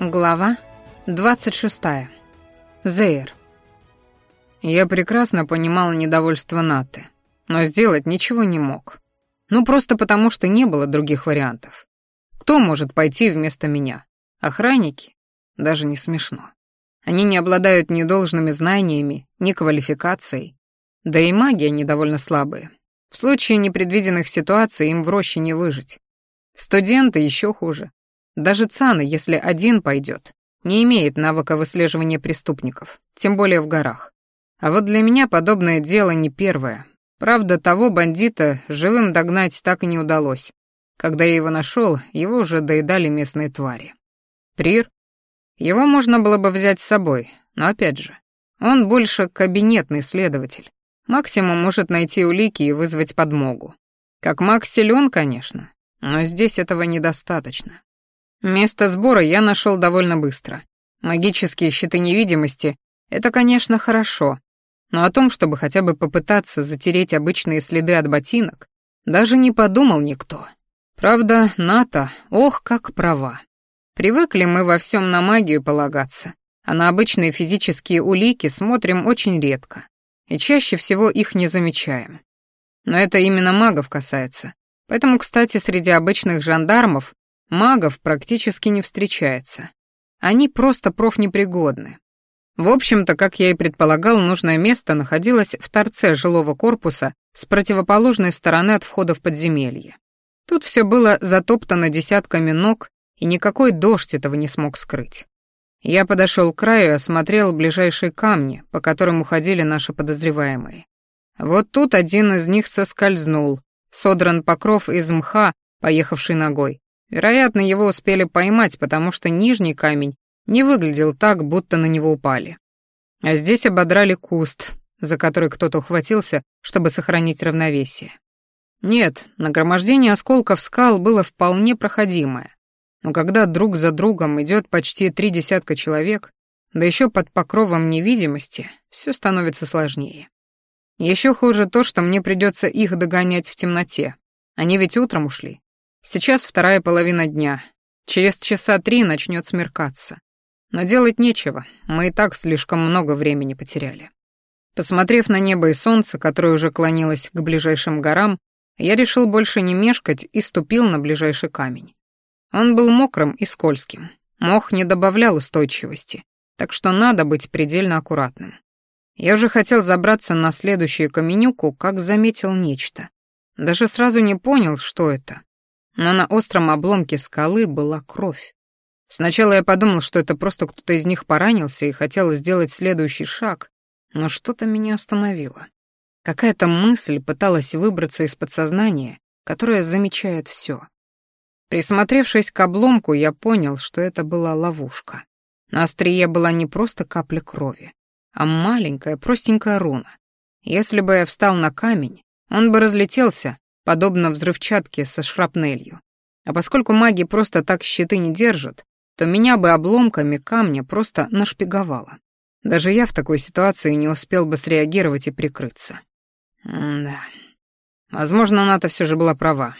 Глава 26. Зейр. Я прекрасно понимал недовольство Наты, но сделать ничего не мог. Ну, просто потому, что не было других вариантов. Кто может пойти вместо меня? Охранники? Даже не смешно. Они не обладают ни должными знаниями, ни квалификацией. Да и магия недовольно слабые. В случае непредвиденных ситуаций им в роще не выжить. Студенты еще хуже. Даже Цаны, если один пойдет, не имеет навыка выслеживания преступников, тем более в горах. А вот для меня подобное дело не первое. Правда, того бандита живым догнать так и не удалось. Когда я его нашел, его уже доедали местные твари. Прир? Его можно было бы взять с собой, но опять же, он больше кабинетный следователь. Максимум может найти улики и вызвать подмогу. Как маг силен, конечно, но здесь этого недостаточно. Место сбора я нашел довольно быстро. Магические щиты невидимости — это, конечно, хорошо, но о том, чтобы хотя бы попытаться затереть обычные следы от ботинок, даже не подумал никто. Правда, Ната, ох, как права. Привыкли мы во всем на магию полагаться, а на обычные физические улики смотрим очень редко, и чаще всего их не замечаем. Но это именно магов касается. Поэтому, кстати, среди обычных жандармов Магов практически не встречается. Они просто профнепригодны. В общем-то, как я и предполагал, нужное место находилось в торце жилого корпуса с противоположной стороны от входа в подземелье. Тут все было затоптано десятками ног, и никакой дождь этого не смог скрыть. Я подошел к краю и осмотрел ближайшие камни, по которым уходили наши подозреваемые. Вот тут один из них соскользнул, содран покров из мха, поехавший ногой, Вероятно, его успели поймать, потому что нижний камень не выглядел так, будто на него упали. А здесь ободрали куст, за который кто-то ухватился, чтобы сохранить равновесие. Нет, нагромождение осколков скал было вполне проходимое. Но когда друг за другом идет почти три десятка человек, да еще под покровом невидимости, все становится сложнее. Еще хуже то, что мне придется их догонять в темноте. Они ведь утром ушли. Сейчас вторая половина дня. Через часа три начнет смеркаться. Но делать нечего, мы и так слишком много времени потеряли. Посмотрев на небо и солнце, которое уже клонилось к ближайшим горам, я решил больше не мешкать и ступил на ближайший камень. Он был мокрым и скользким. Мох не добавлял устойчивости, так что надо быть предельно аккуратным. Я уже хотел забраться на следующую каменюку, как заметил нечто. Даже сразу не понял, что это но на остром обломке скалы была кровь. Сначала я подумал, что это просто кто-то из них поранился и хотел сделать следующий шаг, но что-то меня остановило. Какая-то мысль пыталась выбраться из подсознания, которое замечает все. Присмотревшись к обломку, я понял, что это была ловушка. На острие была не просто капля крови, а маленькая, простенькая руна. Если бы я встал на камень, он бы разлетелся, подобно взрывчатке со шрапнелью. А поскольку маги просто так щиты не держат, то меня бы обломками камня просто нашпиговало. Даже я в такой ситуации не успел бы среагировать и прикрыться. Да. Возможно, Ната все же была права.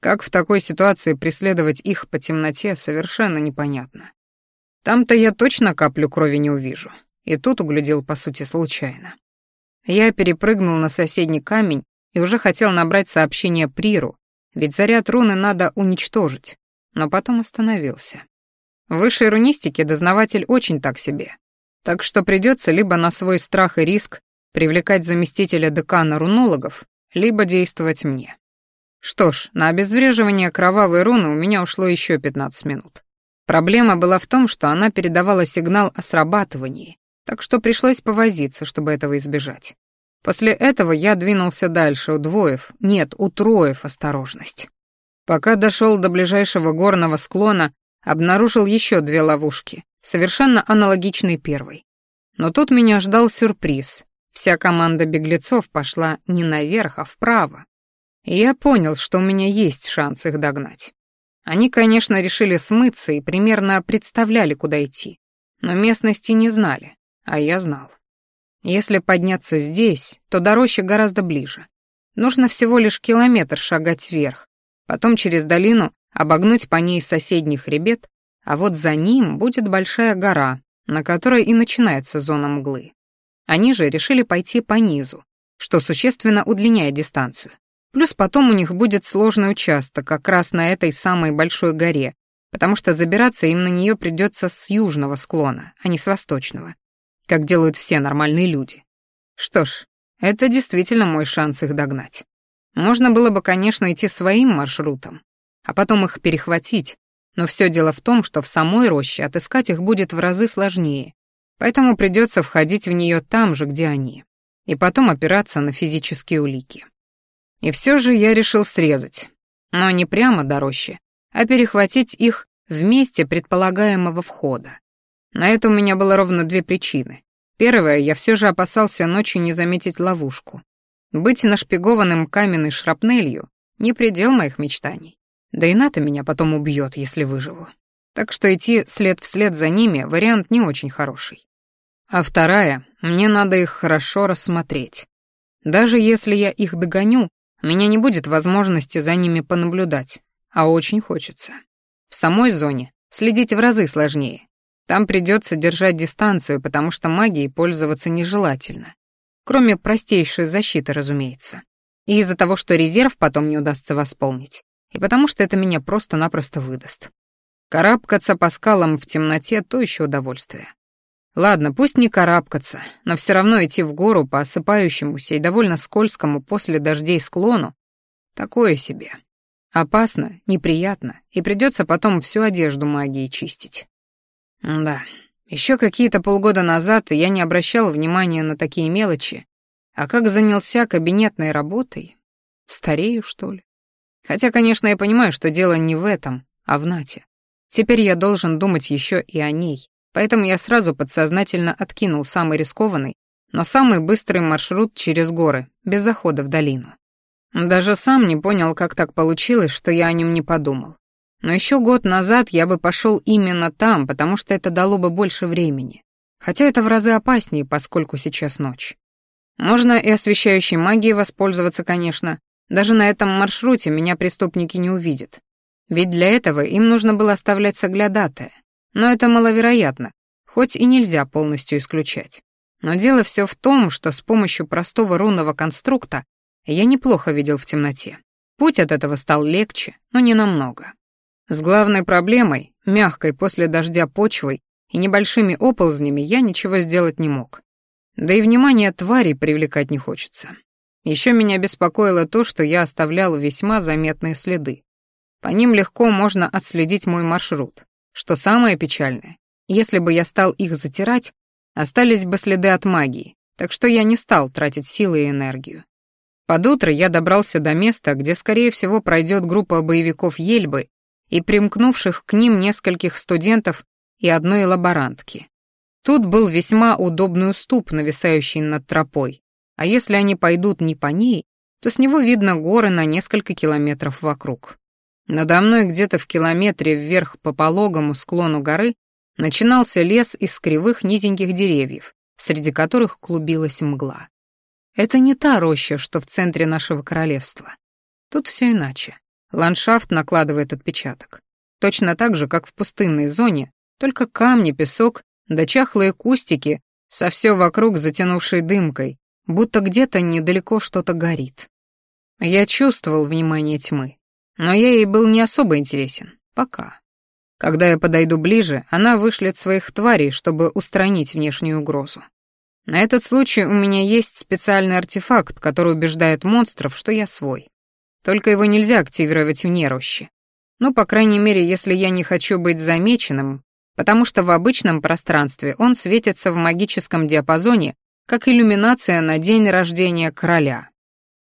Как в такой ситуации преследовать их по темноте, совершенно непонятно. Там-то я точно каплю крови не увижу. И тут углядел, по сути, случайно. Я перепрыгнул на соседний камень и уже хотел набрать сообщение Приру, ведь заряд руны надо уничтожить, но потом остановился. В высшей рунистике дознаватель очень так себе, так что придется либо на свой страх и риск привлекать заместителя декана рунологов, либо действовать мне. Что ж, на обезвреживание кровавой руны у меня ушло еще 15 минут. Проблема была в том, что она передавала сигнал о срабатывании, так что пришлось повозиться, чтобы этого избежать. После этого я двинулся дальше, удвоив, нет, утроив осторожность. Пока дошел до ближайшего горного склона, обнаружил еще две ловушки, совершенно аналогичные первой. Но тут меня ждал сюрприз. Вся команда беглецов пошла не наверх, а вправо. И я понял, что у меня есть шанс их догнать. Они, конечно, решили смыться и примерно представляли, куда идти. Но местности не знали, а я знал. Если подняться здесь, то до рощи гораздо ближе. Нужно всего лишь километр шагать вверх, потом через долину обогнуть по ней соседний хребет, а вот за ним будет большая гора, на которой и начинается зона мглы. Они же решили пойти по низу, что существенно удлиняет дистанцию. Плюс потом у них будет сложный участок как раз на этой самой большой горе, потому что забираться им на нее придется с южного склона, а не с восточного, как делают все нормальные люди. Что ж, это действительно мой шанс их догнать. Можно было бы, конечно, идти своим маршрутом, а потом их перехватить, но все дело в том, что в самой роще отыскать их будет в разы сложнее, поэтому придется входить в нее там же, где они, и потом опираться на физические улики. И все же я решил срезать, но не прямо до рощи, а перехватить их в месте предполагаемого входа. На это у меня было ровно две причины. Первая, я все же опасался ночью не заметить ловушку. Быть нашпигованным каменной шрапнелью — не предел моих мечтаний. Да и НАТО меня потом убьет, если выживу. Так что идти след вслед за ними — вариант не очень хороший. А вторая, мне надо их хорошо рассмотреть. Даже если я их догоню, у меня не будет возможности за ними понаблюдать, а очень хочется. В самой зоне следить в разы сложнее. Там придется держать дистанцию, потому что магией пользоваться нежелательно. Кроме простейшей защиты, разумеется. И из-за того, что резерв потом не удастся восполнить. И потому что это меня просто-напросто выдаст. Карабкаться по скалам в темноте — то еще удовольствие. Ладно, пусть не карабкаться, но все равно идти в гору по осыпающемуся и довольно скользкому после дождей склону — такое себе. Опасно, неприятно, и придется потом всю одежду магией чистить. Да, еще какие-то полгода назад я не обращал внимания на такие мелочи, а как занялся кабинетной работой, старею, что ли? Хотя, конечно, я понимаю, что дело не в этом, а в Нате. Теперь я должен думать еще и о ней, поэтому я сразу подсознательно откинул самый рискованный, но самый быстрый маршрут через горы, без захода в долину. Даже сам не понял, как так получилось, что я о нем не подумал. Но еще год назад я бы пошел именно там, потому что это дало бы больше времени. Хотя это в разы опаснее, поскольку сейчас ночь. Можно и освещающей магией воспользоваться, конечно. Даже на этом маршруте меня преступники не увидят. Ведь для этого им нужно было оставлять соглядатая. Но это маловероятно, хоть и нельзя полностью исключать. Но дело все в том, что с помощью простого рунного конструкта я неплохо видел в темноте. Путь от этого стал легче, но не намного. С главной проблемой, мягкой после дождя почвой и небольшими оползнями я ничего сделать не мог. Да и внимание тварей привлекать не хочется. Еще меня беспокоило то, что я оставлял весьма заметные следы. По ним легко можно отследить мой маршрут. Что самое печальное, если бы я стал их затирать, остались бы следы от магии, так что я не стал тратить силы и энергию. Под утро я добрался до места, где, скорее всего, пройдет группа боевиков Ельбы и примкнувших к ним нескольких студентов и одной лаборантки. Тут был весьма удобный уступ, нависающий над тропой, а если они пойдут не по ней, то с него видно горы на несколько километров вокруг. Надо мной где-то в километре вверх по пологому склону горы начинался лес из кривых низеньких деревьев, среди которых клубилась мгла. Это не та роща, что в центре нашего королевства. Тут все иначе. Ландшафт накладывает отпечаток. Точно так же, как в пустынной зоне, только камни, песок да чахлые кустики, со все вокруг затянувшей дымкой, будто где-то недалеко что-то горит. Я чувствовал внимание тьмы, но я ей был не особо интересен. Пока. Когда я подойду ближе, она вышлет своих тварей, чтобы устранить внешнюю угрозу. На этот случай у меня есть специальный артефакт, который убеждает монстров, что я свой. Только его нельзя активировать вне рощи. Ну, по крайней мере, если я не хочу быть замеченным, потому что в обычном пространстве он светится в магическом диапазоне, как иллюминация на день рождения короля.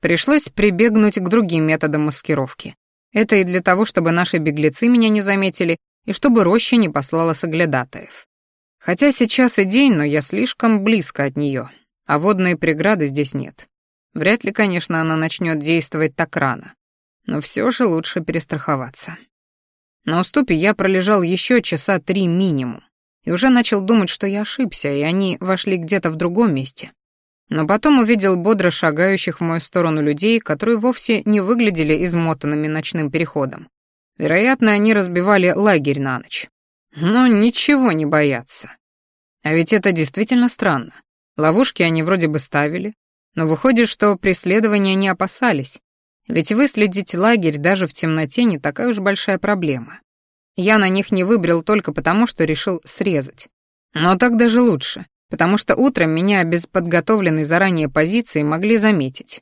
Пришлось прибегнуть к другим методам маскировки. Это и для того, чтобы наши беглецы меня не заметили, и чтобы роща не послала соглядатаев. Хотя сейчас и день, но я слишком близко от нее, а водной преграды здесь нет. Вряд ли, конечно, она начнет действовать так рано. Но все же лучше перестраховаться. На уступе я пролежал еще часа три минимум, и уже начал думать, что я ошибся, и они вошли где-то в другом месте. Но потом увидел бодро шагающих в мою сторону людей, которые вовсе не выглядели измотанными ночным переходом. Вероятно, они разбивали лагерь на ночь. Но ничего не боятся. А ведь это действительно странно. Ловушки они вроде бы ставили, но выходит, что преследования не опасались. Ведь выследить лагерь даже в темноте не такая уж большая проблема. Я на них не выбрал только потому, что решил срезать. Но так даже лучше, потому что утром меня без подготовленной заранее позиции могли заметить.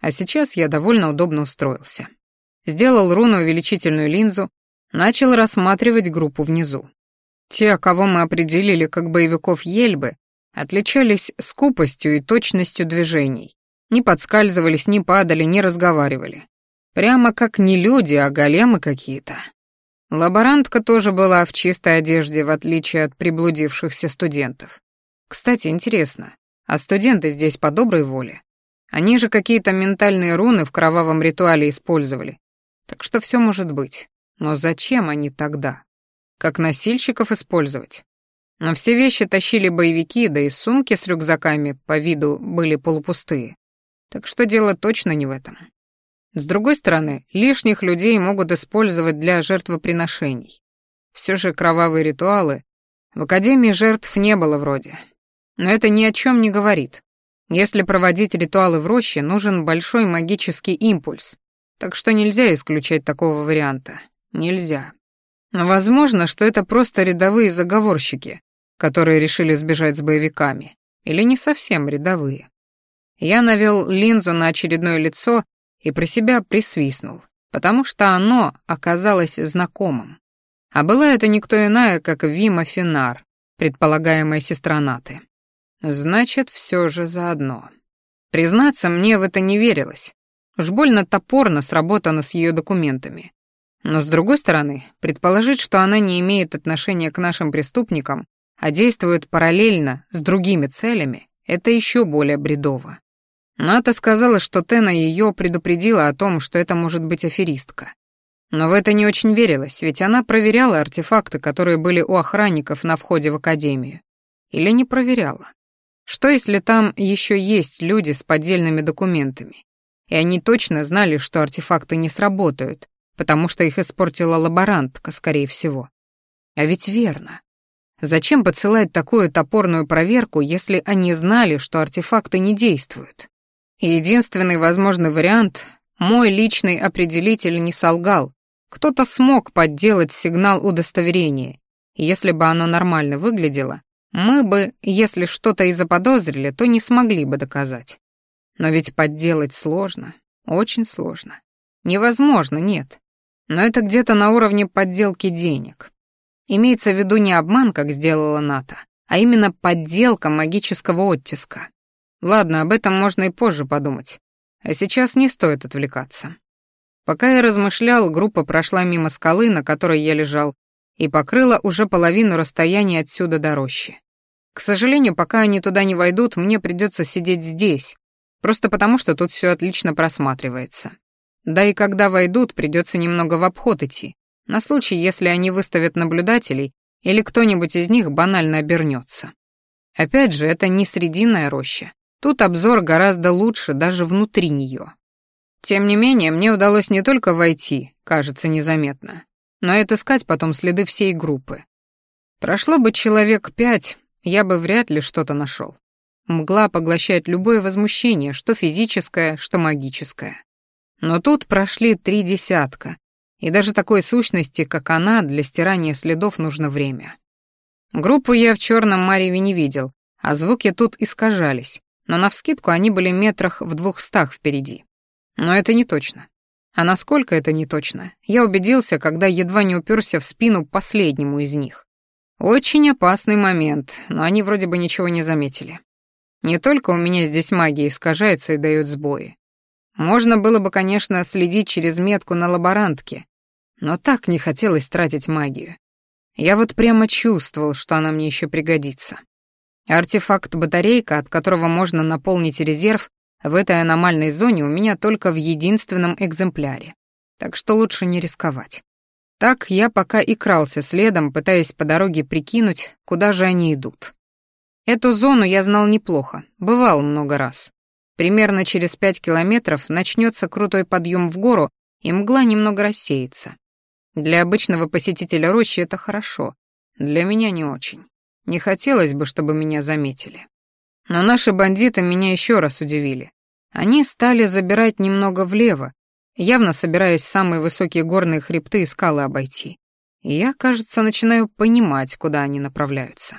А сейчас я довольно удобно устроился. Сделал руну увеличительную линзу, начал рассматривать группу внизу. Те, кого мы определили как боевиков Ельбы, отличались скупостью и точностью движений. Не подскальзывались, не падали, не разговаривали. Прямо как не люди, а големы какие-то. Лаборантка тоже была в чистой одежде, в отличие от приблудившихся студентов. Кстати, интересно, а студенты здесь по доброй воле? Они же какие-то ментальные руны в кровавом ритуале использовали. Так что все может быть. Но зачем они тогда? Как носильщиков использовать? Но все вещи тащили боевики, да и сумки с рюкзаками по виду были полупустые. Так что дело точно не в этом. С другой стороны, лишних людей могут использовать для жертвоприношений. Все же кровавые ритуалы в Академии жертв не было вроде. Но это ни о чем не говорит. Если проводить ритуалы в роще, нужен большой магический импульс, так что нельзя исключать такого варианта. Нельзя. Но возможно, что это просто рядовые заговорщики, которые решили сбежать с боевиками, или не совсем рядовые. Я навел линзу на очередное лицо и про себя присвистнул, потому что оно оказалось знакомым. А была это никто иная, как Вима Финар, предполагаемая сестра Наты. Значит, все же заодно. Признаться, мне в это не верилось. Уж больно топорно сработано с ее документами. Но, с другой стороны, предположить, что она не имеет отношения к нашим преступникам, а действует параллельно с другими целями, это еще более бредово. Ната сказала, что Тена ее предупредила о том, что это может быть аферистка. Но в это не очень верилось, ведь она проверяла артефакты, которые были у охранников на входе в академию. Или не проверяла. Что если там еще есть люди с поддельными документами? И они точно знали, что артефакты не сработают, потому что их испортила лаборантка, скорее всего. А ведь верно. Зачем подсылать такую топорную проверку, если они знали, что артефакты не действуют? Единственный возможный вариант — мой личный определитель не солгал. Кто-то смог подделать сигнал удостоверения. Если бы оно нормально выглядело, мы бы, если что-то и заподозрили, то не смогли бы доказать. Но ведь подделать сложно, очень сложно. Невозможно, нет. Но это где-то на уровне подделки денег. Имеется в виду не обман, как сделала НАТО, а именно подделка магического оттиска. Ладно, об этом можно и позже подумать. А сейчас не стоит отвлекаться. Пока я размышлял, группа прошла мимо скалы, на которой я лежал, и покрыла уже половину расстояния отсюда до рощи. К сожалению, пока они туда не войдут, мне придется сидеть здесь, просто потому что тут все отлично просматривается. Да и когда войдут, придется немного в обход идти, на случай, если они выставят наблюдателей или кто-нибудь из них банально обернется. Опять же, это не срединная роща. Тут обзор гораздо лучше даже внутри нее. Тем не менее, мне удалось не только войти, кажется, незаметно, но и отыскать потом следы всей группы. Прошло бы человек пять, я бы вряд ли что-то нашел. Мгла поглощает любое возмущение, что физическое, что магическое. Но тут прошли три десятка, и даже такой сущности, как она, для стирания следов нужно время. Группу я в черном мареве не видел, а звуки тут искажались, но навскидку они были метрах в двухстах впереди. Но это не точно. А насколько это не точно, я убедился, когда едва не уперся в спину последнему из них. Очень опасный момент, но они вроде бы ничего не заметили. Не только у меня здесь магия искажается и дает сбои. Можно было бы, конечно, следить через метку на лаборантке, но так не хотелось тратить магию. Я вот прямо чувствовал, что она мне еще пригодится. Артефакт-батарейка, от которого можно наполнить резерв, в этой аномальной зоне у меня только в единственном экземпляре. Так что лучше не рисковать. Так я пока и крался следом, пытаясь по дороге прикинуть, куда же они идут. Эту зону я знал неплохо, бывал много раз. Примерно через пять километров начнется крутой подъем в гору, и мгла немного рассеется. Для обычного посетителя рощи это хорошо, Для меня не очень. Не хотелось бы, чтобы меня заметили. Но наши бандиты меня еще раз удивили. Они стали забирать немного влево, явно собираясь самые высокие горные хребты и скалы обойти. И я, кажется, начинаю понимать, куда они направляются.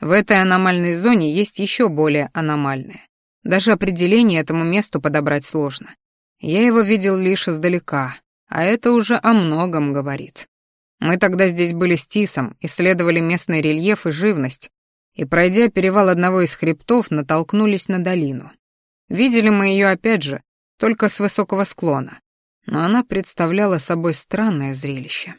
В этой аномальной зоне есть еще более аномальное. Даже определение этому месту подобрать сложно. Я его видел лишь издалека, а это уже о многом говорит. Мы тогда здесь были с Тисом, исследовали местный рельеф и живность, и, пройдя перевал одного из хребтов, натолкнулись на долину. Видели мы ее опять же, только с высокого склона, но она представляла собой странное зрелище.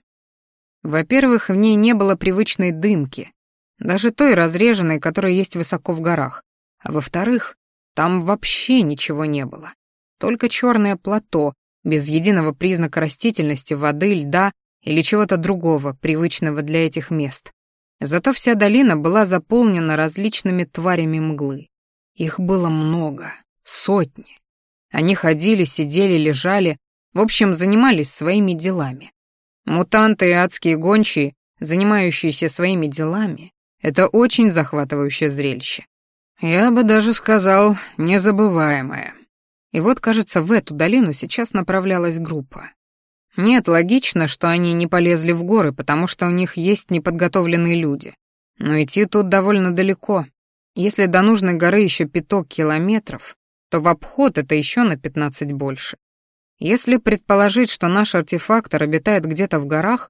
Во-первых, в ней не было привычной дымки, даже той разреженной, которая есть высоко в горах, а во-вторых, там вообще ничего не было, только черное плато, без единого признака растительности, воды, льда или чего-то другого, привычного для этих мест. Зато вся долина была заполнена различными тварями мглы. Их было много, сотни. Они ходили, сидели, лежали, в общем, занимались своими делами. Мутанты и адские гончие, занимающиеся своими делами, это очень захватывающее зрелище. Я бы даже сказал, незабываемое. И вот, кажется, в эту долину сейчас направлялась группа. Нет, логично, что они не полезли в горы, потому что у них есть неподготовленные люди. Но идти тут довольно далеко. Если до нужной горы еще пяток километров, то в обход это еще на 15 больше. Если предположить, что наш артефактор обитает где-то в горах,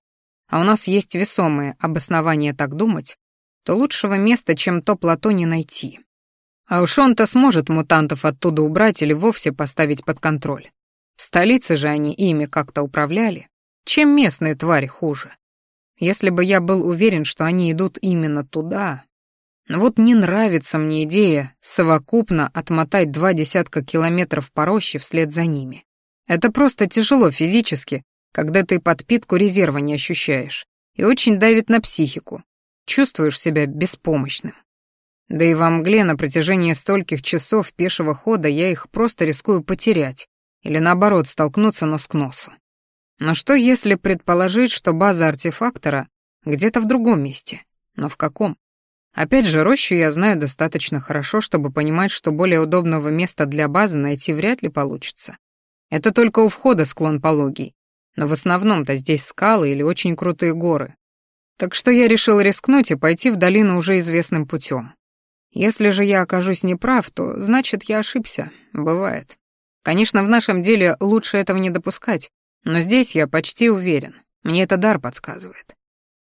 а у нас есть весомые обоснования так думать, то лучшего места, чем то плато, не найти. А уж он-то сможет мутантов оттуда убрать или вовсе поставить под контроль. В столице же они ими как-то управляли. Чем местные твари хуже? Если бы я был уверен, что они идут именно туда... Вот не нравится мне идея совокупно отмотать два десятка километров по роще вслед за ними. Это просто тяжело физически, когда ты подпитку резерва не ощущаешь, и очень давит на психику. Чувствуешь себя беспомощным. Да и во мгле на протяжении стольких часов пешего хода я их просто рискую потерять, или наоборот столкнуться нос к носу. Но что если предположить, что база артефактора где-то в другом месте? Но в каком? Опять же, рощу я знаю достаточно хорошо, чтобы понимать, что более удобного места для базы найти вряд ли получится. Это только у входа склон пологий, но в основном-то здесь скалы или очень крутые горы. Так что я решил рискнуть и пойти в долину уже известным путем. Если же я окажусь неправ, то значит я ошибся, бывает. Конечно, в нашем деле лучше этого не допускать, но здесь я почти уверен, мне это дар подсказывает.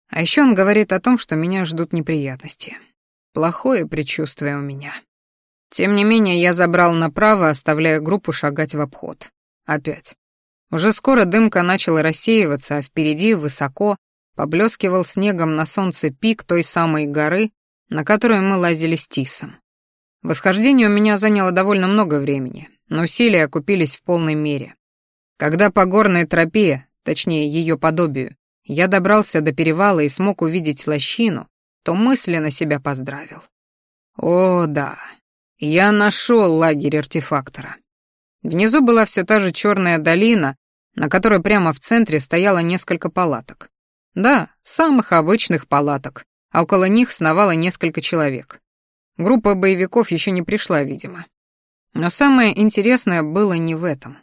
А еще он говорит о том, что меня ждут неприятности. Плохое предчувствие у меня. Тем не менее, я забрал направо, оставляя группу шагать в обход. Опять. Уже скоро дымка начала рассеиваться, а впереди, высоко, поблескивал снегом на солнце пик той самой горы, на которую мы лазили с Тисом. Восхождение у меня заняло довольно много времени, но усилия окупились в полной мере. Когда по горной тропе, точнее ее подобию, я добрался до перевала и смог увидеть лощину, то мысленно себя поздравил. О, да, я нашел лагерь артефактора. Внизу была все та же черная долина, на которой прямо в центре стояло несколько палаток. Да, самых обычных палаток, а около них сновало несколько человек. Группа боевиков еще не пришла, видимо. Но самое интересное было не в этом.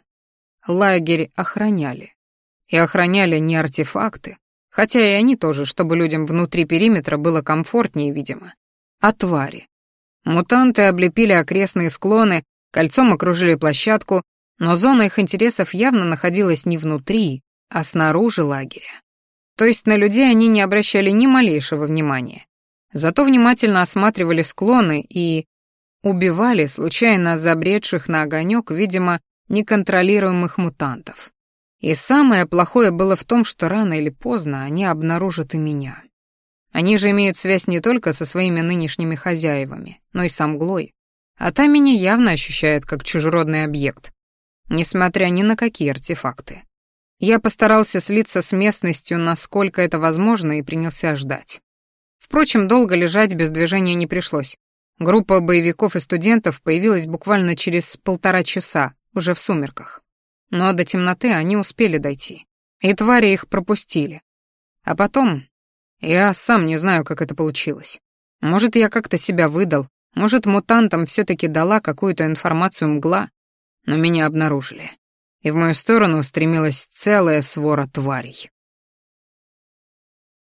Лагерь охраняли. И охраняли не артефакты, хотя и они тоже, чтобы людям внутри периметра было комфортнее, видимо, а твари. Мутанты облепили окрестные склоны, кольцом окружили площадку, но зона их интересов явно находилась не внутри, а снаружи лагеря. То есть на людей они не обращали ни малейшего внимания. Зато внимательно осматривали склоны и убивали случайно забредших на огонек, видимо, неконтролируемых мутантов. И самое плохое было в том, что рано или поздно они обнаружат и меня. Они же имеют связь не только со своими нынешними хозяевами, но и с мглой. А та меня явно ощущает как чужеродный объект, несмотря ни на какие артефакты. Я постарался слиться с местностью, насколько это возможно, и принялся ждать. Впрочем, долго лежать без движения не пришлось. Группа боевиков и студентов появилась буквально через полтора часа, уже в сумерках. Но до темноты они успели дойти, и твари их пропустили. А потом... Я сам не знаю, как это получилось. Может, я как-то себя выдал, может, мутантам все таки дала какую-то информацию мгла, но меня обнаружили. И в мою сторону устремилась целая свора тварей.